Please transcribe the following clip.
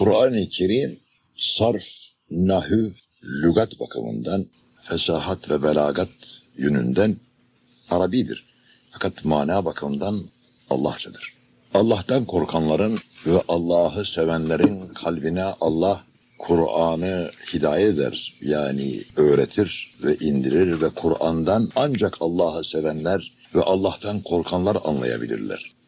Kur'an-ı Kerim sarf, nahü, lügat bakımından, fesahat ve belagat yönünden Arabidir. Fakat mana bakımından Allahçadır. Allah'tan korkanların ve Allah'ı sevenlerin kalbine Allah Kur'an'ı hidayet eder. Yani öğretir ve indirir ve Kur'an'dan ancak Allah'ı sevenler ve Allah'tan korkanlar anlayabilirler.